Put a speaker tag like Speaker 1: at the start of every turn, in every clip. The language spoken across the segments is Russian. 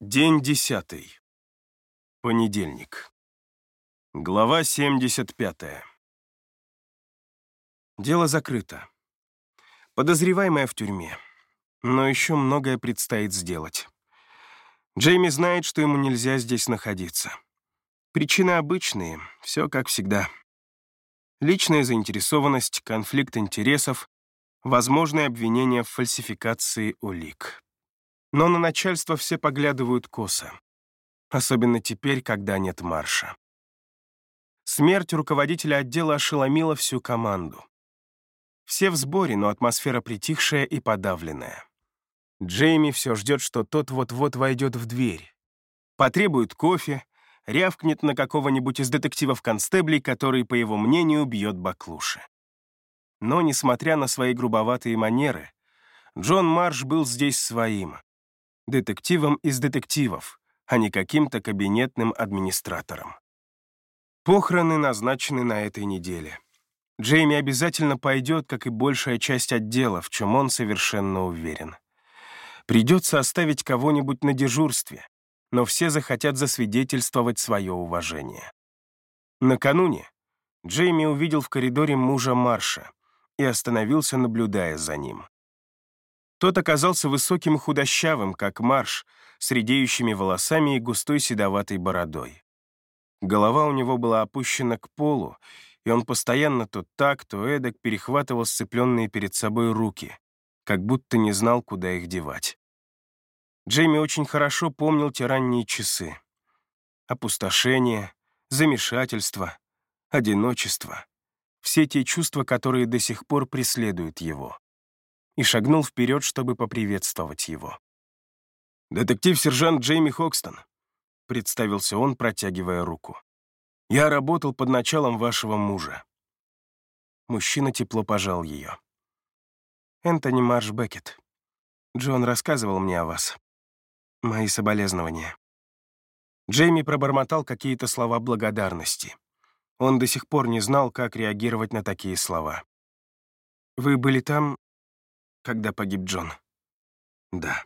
Speaker 1: День десятый. Понедельник. Глава 75. Дело закрыто. Подозреваемая в тюрьме. Но еще многое предстоит сделать. Джейми знает, что ему нельзя здесь находиться. Причины обычные, все как всегда. Личная заинтересованность, конфликт интересов, возможные обвинения в фальсификации улик. Но на начальство все поглядывают косо. Особенно теперь, когда нет марша. Смерть руководителя отдела ошеломила всю команду. Все в сборе, но атмосфера притихшая и подавленная. Джейми все ждет, что тот вот-вот войдет в дверь. Потребует кофе, рявкнет на какого-нибудь из детективов-констеблей, который, по его мнению, бьет баклуши. Но, несмотря на свои грубоватые манеры, Джон Марш был здесь своим, детективом из детективов, а не каким-то кабинетным администратором. Похороны назначены на этой неделе. Джейми обязательно пойдет, как и большая часть отдела, в чем он совершенно уверен. Придется оставить кого-нибудь на дежурстве, но все захотят засвидетельствовать свое уважение. Накануне Джейми увидел в коридоре мужа Марша и остановился, наблюдая за ним. Тот оказался высоким и худощавым, как марш, с редеющими волосами и густой седоватой бородой. Голова у него была опущена к полу, и он постоянно то так, то эдак перехватывал сцепленные перед собой руки, как будто не знал, куда их девать. Джейми очень хорошо помнил те ранние часы. Опустошение, замешательство, одиночество — все те чувства, которые до сих пор преследуют его и шагнул вперед, чтобы поприветствовать его. «Детектив-сержант Джейми Хокстон», — представился он, протягивая руку. «Я работал под началом вашего мужа». Мужчина тепло пожал ее. «Энтони Марш Беккет. Джон рассказывал мне о вас. Мои соболезнования». Джейми пробормотал какие-то слова благодарности. Он до сих пор не знал, как реагировать на такие слова. «Вы были там когда погиб Джон. Да.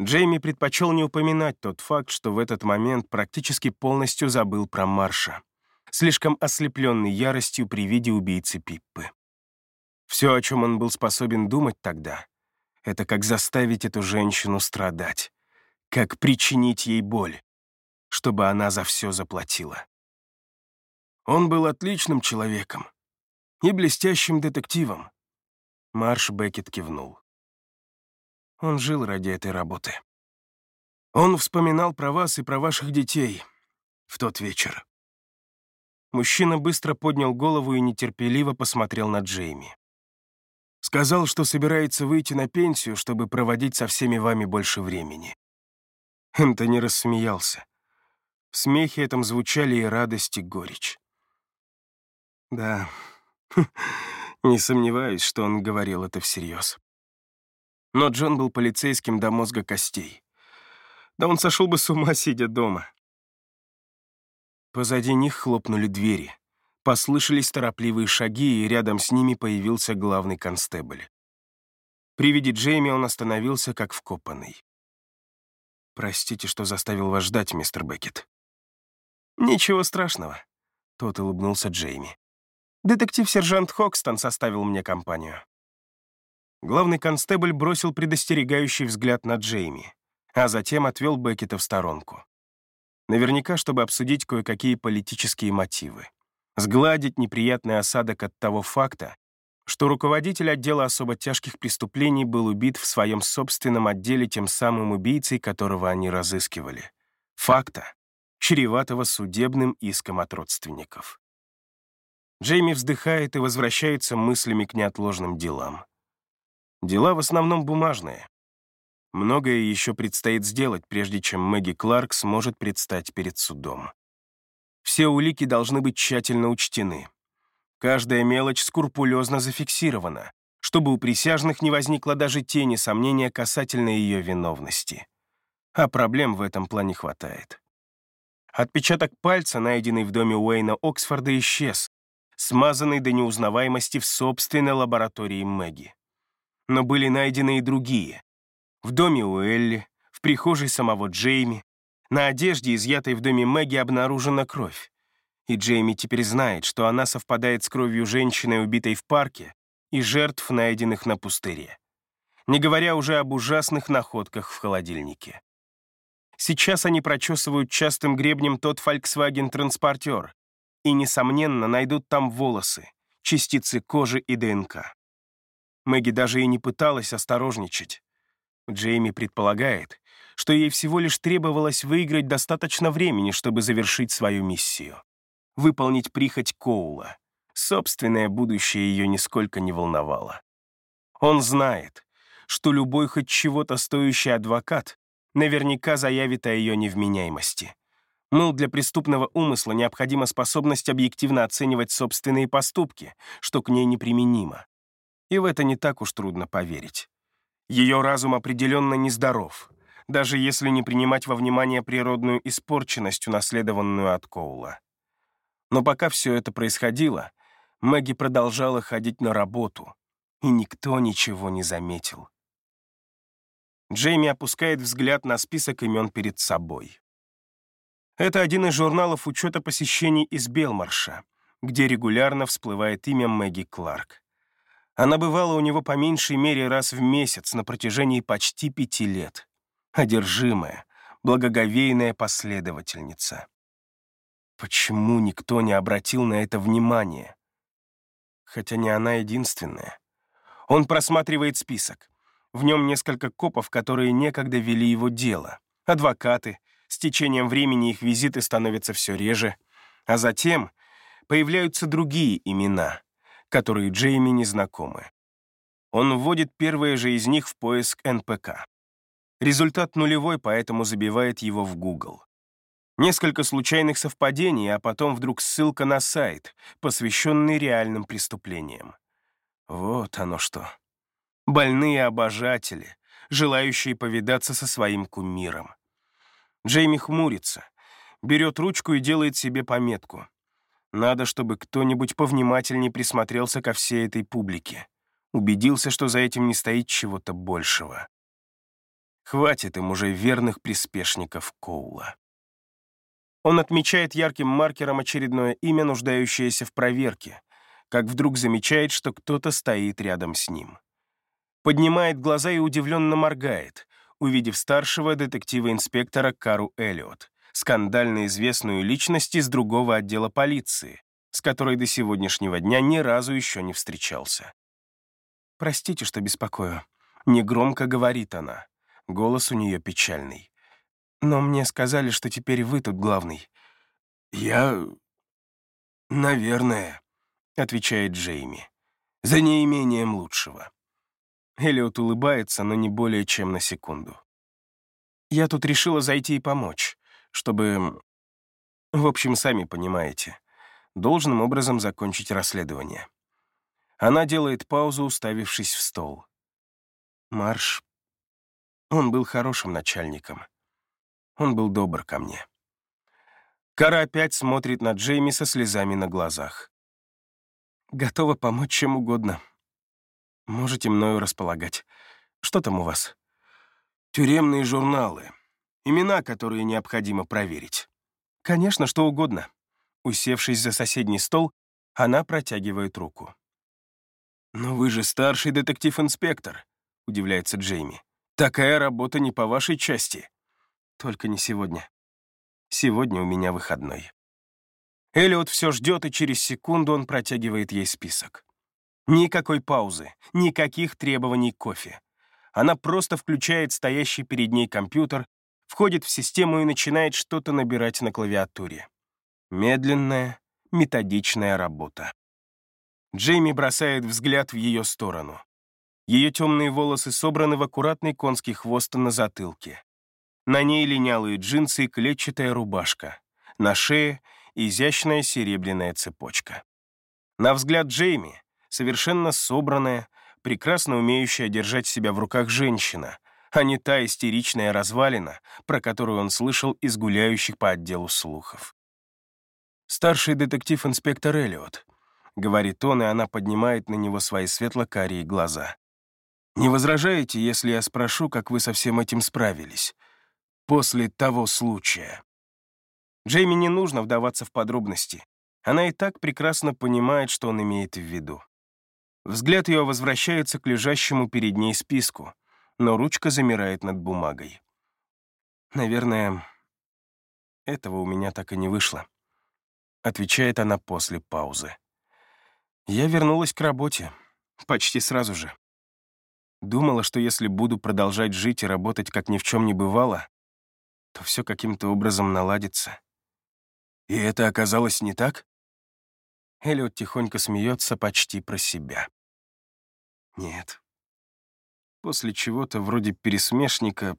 Speaker 1: Джейми предпочел не упоминать тот факт, что в этот момент практически полностью забыл про Марша, слишком ослепленный яростью при виде убийцы Пиппы. Все, о чем он был способен думать тогда, это как заставить эту женщину страдать, как причинить ей боль, чтобы она за все заплатила. Он был отличным человеком и блестящим детективом, Марш Беккет кивнул. Он жил ради этой работы. Он вспоминал про вас и про ваших детей в тот вечер. Мужчина быстро поднял голову и нетерпеливо посмотрел на Джейми. Сказал, что собирается выйти на пенсию, чтобы проводить со всеми вами больше времени. Энтони рассмеялся. В смехе этом звучали и радость, и горечь. Да, Не сомневаюсь, что он говорил это всерьез. Но Джон был полицейским до мозга костей. Да он сошел бы с ума, сидя дома. Позади них хлопнули двери. Послышались торопливые шаги, и рядом с ними появился главный констебль. При виде Джейми он остановился, как вкопанный. «Простите, что заставил вас ждать, мистер Беккет». «Ничего страшного», — тот улыбнулся Джейми. Детектив-сержант Хокстон составил мне компанию. Главный констебль бросил предостерегающий взгляд на Джейми, а затем отвел Беккета в сторонку. Наверняка, чтобы обсудить кое-какие политические мотивы. Сгладить неприятный осадок от того факта, что руководитель отдела особо тяжких преступлений был убит в своем собственном отделе тем самым убийцей, которого они разыскивали. Факта, чреватого судебным иском от родственников. Джейми вздыхает и возвращается мыслями к неотложным делам. Дела в основном бумажные. Многое еще предстоит сделать, прежде чем Мэгги Кларк сможет предстать перед судом. Все улики должны быть тщательно учтены. Каждая мелочь скрупулезно зафиксирована, чтобы у присяжных не возникло даже тени сомнения касательно ее виновности. А проблем в этом плане хватает. Отпечаток пальца, найденный в доме Уэйна Оксфорда, исчез, смазанный до неузнаваемости в собственной лаборатории Мэгги. Но были найдены и другие. В доме у Элли, В прихожей самого Джейми, на одежде, изъятой в доме Мэгги, обнаружена кровь. И Джейми теперь знает, что она совпадает с кровью женщины, убитой в парке, и жертв, найденных на пустыре. Не говоря уже об ужасных находках в холодильнике. Сейчас они прочесывают частым гребнем тот Volkswagen-транспортер и, несомненно, найдут там волосы, частицы кожи и ДНК. Мэгги даже и не пыталась осторожничать. Джейми предполагает, что ей всего лишь требовалось выиграть достаточно времени, чтобы завершить свою миссию. Выполнить прихоть Коула. Собственное будущее ее нисколько не волновало. Он знает, что любой хоть чего-то стоящий адвокат наверняка заявит о ее невменяемости. Мол, для преступного умысла необходима способность объективно оценивать собственные поступки, что к ней неприменимо. И в это не так уж трудно поверить. Ее разум определенно нездоров, даже если не принимать во внимание природную испорченность, унаследованную от Коула. Но пока все это происходило, Мэгги продолжала ходить на работу, и никто ничего не заметил. Джейми опускает взгляд на список имен перед собой. Это один из журналов учета посещений из Белмарша, где регулярно всплывает имя Мэгги Кларк. Она бывала у него по меньшей мере раз в месяц на протяжении почти пяти лет. Одержимая, благоговейная последовательница. Почему никто не обратил на это внимание? Хотя не она единственная. Он просматривает список. В нем несколько копов, которые некогда вели его дело. Адвокаты. С течением времени их визиты становятся все реже. А затем появляются другие имена, которые Джейми не знакомы. Он вводит первые же из них в поиск НПК. Результат нулевой, поэтому забивает его в Google. Несколько случайных совпадений, а потом вдруг ссылка на сайт, посвященный реальным преступлениям. Вот оно что. Больные обожатели, желающие повидаться со своим кумиром. Джейми хмурится, берет ручку и делает себе пометку. Надо, чтобы кто-нибудь повнимательнее присмотрелся ко всей этой публике. Убедился, что за этим не стоит чего-то большего. Хватит им уже верных приспешников Коула. Он отмечает ярким маркером очередное имя, нуждающееся в проверке, как вдруг замечает, что кто-то стоит рядом с ним. Поднимает глаза и удивленно моргает, увидев старшего детектива-инспектора Кару Эллиот, скандально известную личность из другого отдела полиции, с которой до сегодняшнего дня ни разу еще не встречался. «Простите, что беспокою», — негромко говорит она. Голос у нее печальный. Но мне сказали, что теперь вы тут главный». «Я... наверное», — отвечает Джейми. «За неимением лучшего». Элliot улыбается, но не более чем на секунду. «Я тут решила зайти и помочь, чтобы... В общем, сами понимаете, должным образом закончить расследование». Она делает паузу, уставившись в стол. Марш. Он был хорошим начальником. Он был добр ко мне. Кара опять смотрит на Джейми со слезами на глазах. Готова помочь чем угодно. Можете мною располагать. Что там у вас? Тюремные журналы. Имена, которые необходимо проверить. Конечно, что угодно. Усевшись за соседний стол, она протягивает руку. «Но вы же старший детектив-инспектор», — удивляется Джейми. «Такая работа не по вашей части». Только не сегодня. Сегодня у меня выходной. Эллиот все ждет, и через секунду он протягивает ей список. Никакой паузы, никаких требований кофе. Она просто включает стоящий перед ней компьютер, входит в систему и начинает что-то набирать на клавиатуре. Медленная, методичная работа. Джейми бросает взгляд в ее сторону. Ее темные волосы собраны в аккуратный конский хвост на затылке. На ней линялые джинсы и клетчатая рубашка. На шее изящная серебряная цепочка. На взгляд Джейми совершенно собранная, прекрасно умеющая держать себя в руках женщина, а не та истеричная развалина, про которую он слышал из гуляющих по отделу слухов. «Старший детектив-инспектор Эллиот», — говорит он, и она поднимает на него свои светло-карие глаза. «Не возражаете, если я спрошу, как вы со всем этим справились? после того случая. Джейми не нужно вдаваться в подробности. Она и так прекрасно понимает, что он имеет в виду. Взгляд ее возвращается к лежащему перед ней списку, но ручка замирает над бумагой. Наверное, этого у меня так и не вышло. Отвечает она после паузы. Я вернулась к работе. Почти сразу же. Думала, что если буду продолжать жить и работать, как ни в чем не бывало, то все каким-то образом наладится. И это оказалось не так? Эллиот тихонько смеется почти про себя. Нет. После чего-то вроде пересмешника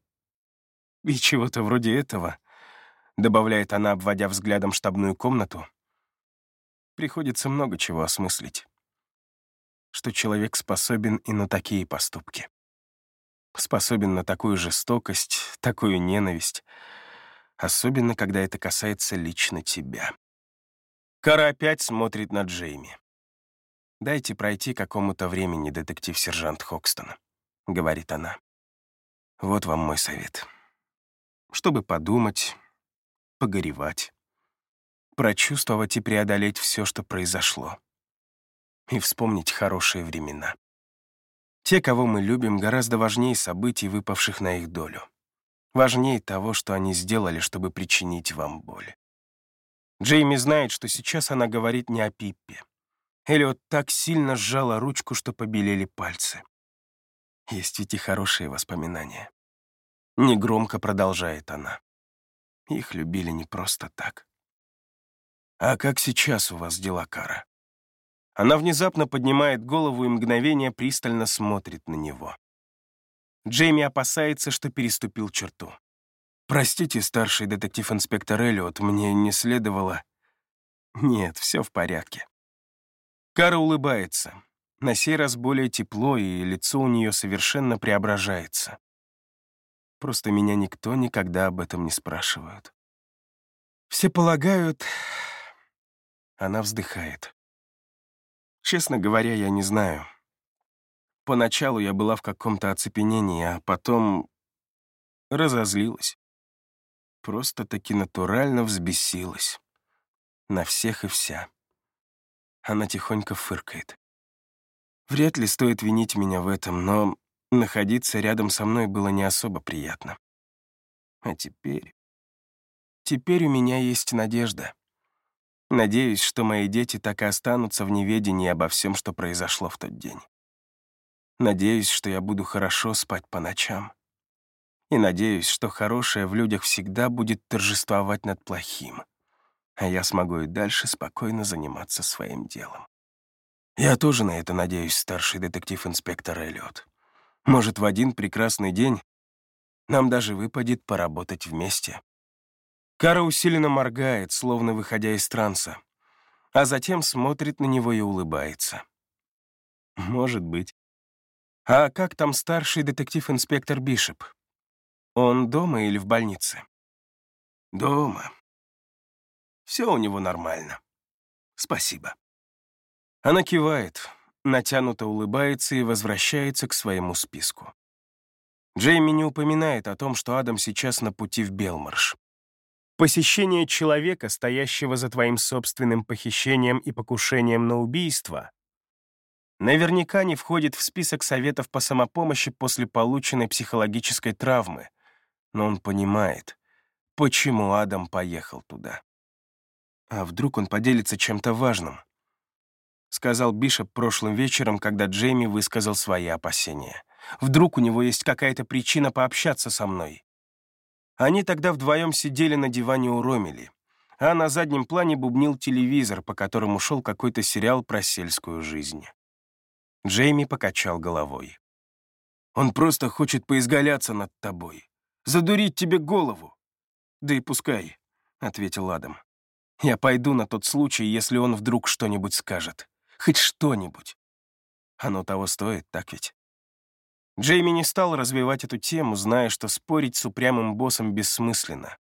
Speaker 1: и чего-то вроде этого, добавляет она, обводя взглядом штабную комнату, приходится много чего осмыслить что человек способен и на такие поступки. Способен на такую жестокость, такую ненависть, особенно когда это касается лично тебя. Кара опять смотрит на Джейми. «Дайте пройти какому-то времени, детектив-сержант Хокстон», — говорит она. «Вот вам мой совет. Чтобы подумать, погоревать, прочувствовать и преодолеть все, что произошло и вспомнить хорошие времена. Те, кого мы любим, гораздо важнее событий, выпавших на их долю. Важнее того, что они сделали, чтобы причинить вам боль. Джейми знает, что сейчас она говорит не о Пиппе. Эллиот так сильно сжала ручку, что побелели пальцы. Есть ведь и хорошие воспоминания. Негромко продолжает она. Их любили не просто так. «А как сейчас у вас дела, Кара?» Она внезапно поднимает голову и мгновение пристально смотрит на него. Джейми опасается, что переступил черту. «Простите, старший детектив-инспектор Эллиот, мне не следовало...» «Нет, все в порядке». Кара улыбается. На сей раз более тепло, и лицо у нее совершенно преображается. Просто меня никто никогда об этом не спрашивают. Все полагают... Она вздыхает. Честно говоря, я не знаю. Поначалу я была в каком-то оцепенении, а потом разозлилась. Просто-таки натурально взбесилась. На всех и вся. Она тихонько фыркает. Вряд ли стоит винить меня в этом, но находиться рядом со мной было не особо приятно. А теперь... Теперь у меня есть надежда. Надеюсь, что мои дети так и останутся в неведении обо всем, что произошло в тот день. Надеюсь, что я буду хорошо спать по ночам. И надеюсь, что хорошее в людях всегда будет торжествовать над плохим, а я смогу и дальше спокойно заниматься своим делом. Я тоже на это надеюсь, старший детектив-инспектор Эллиот. Может, в один прекрасный день нам даже выпадет поработать вместе. Кара усиленно моргает, словно выходя из транса, а затем смотрит на него и улыбается. Может быть. А как там старший детектив-инспектор Бишоп? Он дома или в больнице? Дома. Все у него нормально. Спасибо. Она кивает, натянуто улыбается и возвращается к своему списку. Джейми не упоминает о том, что Адам сейчас на пути в Белмарш. Посещение человека, стоящего за твоим собственным похищением и покушением на убийство, наверняка не входит в список советов по самопомощи после полученной психологической травмы, но он понимает, почему Адам поехал туда. А вдруг он поделится чем-то важным? Сказал Бишоп прошлым вечером, когда Джейми высказал свои опасения. Вдруг у него есть какая-то причина пообщаться со мной. Они тогда вдвоем сидели на диване у Ромели, а на заднем плане бубнил телевизор, по которому шел какой-то сериал про сельскую жизнь. Джейми покачал головой. «Он просто хочет поизгаляться над тобой, задурить тебе голову». «Да и пускай», — ответил Адам. «Я пойду на тот случай, если он вдруг что-нибудь скажет. Хоть что-нибудь. Оно того стоит, так ведь?» Джейми не стал развивать эту тему, зная, что спорить с упрямым боссом бессмысленно.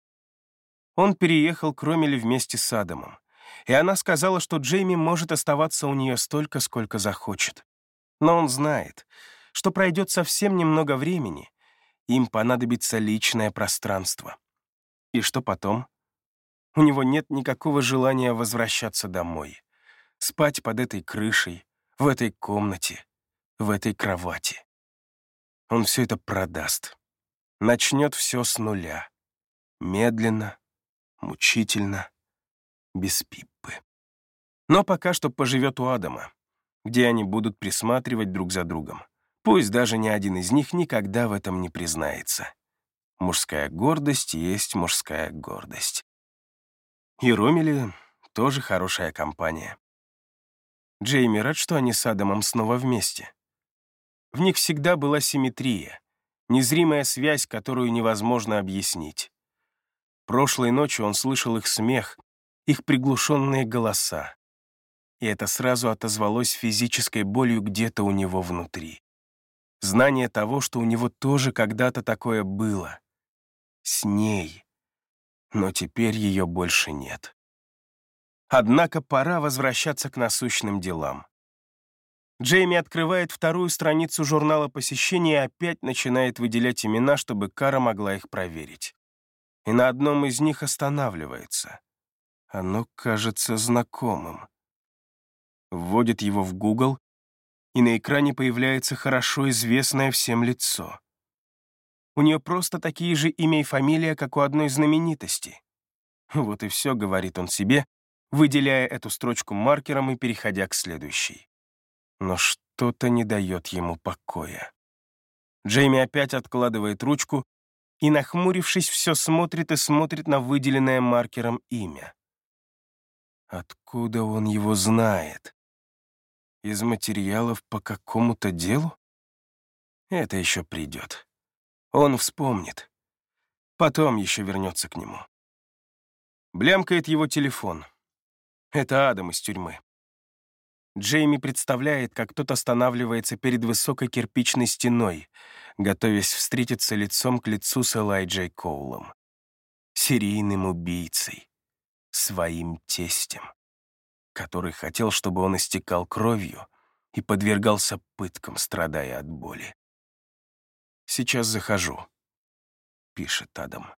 Speaker 1: Он переехал к Ромеле вместе с Адамом, и она сказала, что Джейми может оставаться у нее столько, сколько захочет. Но он знает, что пройдет совсем немного времени, им понадобится личное пространство. И что потом? У него нет никакого желания возвращаться домой. Спать под этой крышей, в этой комнате, в этой кровати. Он все это продаст. Начнет все с нуля. Медленно, мучительно, без Пиппы. Но пока что поживет у Адама, где они будут присматривать друг за другом. Пусть даже ни один из них никогда в этом не признается. Мужская гордость есть мужская гордость. И Ромели тоже хорошая компания. Джейми рад, что они с Адамом снова вместе. В них всегда была симметрия, незримая связь, которую невозможно объяснить. Прошлой ночью он слышал их смех, их приглушенные голоса. И это сразу отозвалось физической болью где-то у него внутри. Знание того, что у него тоже когда-то такое было. С ней. Но теперь ее больше нет. Однако пора возвращаться к насущным делам. Джейми открывает вторую страницу журнала посещений и опять начинает выделять имена, чтобы Кара могла их проверить. И на одном из них останавливается. Оно кажется знакомым. Вводит его в Google, и на экране появляется хорошо известное всем лицо. У нее просто такие же имя и фамилия, как у одной знаменитости. Вот и все, говорит он себе, выделяя эту строчку маркером и переходя к следующей но что-то не дает ему покоя. Джейми опять откладывает ручку и, нахмурившись, все смотрит и смотрит на выделенное маркером имя. Откуда он его знает? Из материалов по какому-то делу? Это еще придет. Он вспомнит. Потом еще вернется к нему. Блямкает его телефон. Это Адам из тюрьмы. Джейми представляет, как тот останавливается перед высокой кирпичной стеной, готовясь встретиться лицом к лицу с Элайджей Коулом. Серийным убийцей, своим тестем, который хотел, чтобы он истекал кровью и подвергался пыткам, страдая от боли. «Сейчас захожу», — пишет Адам.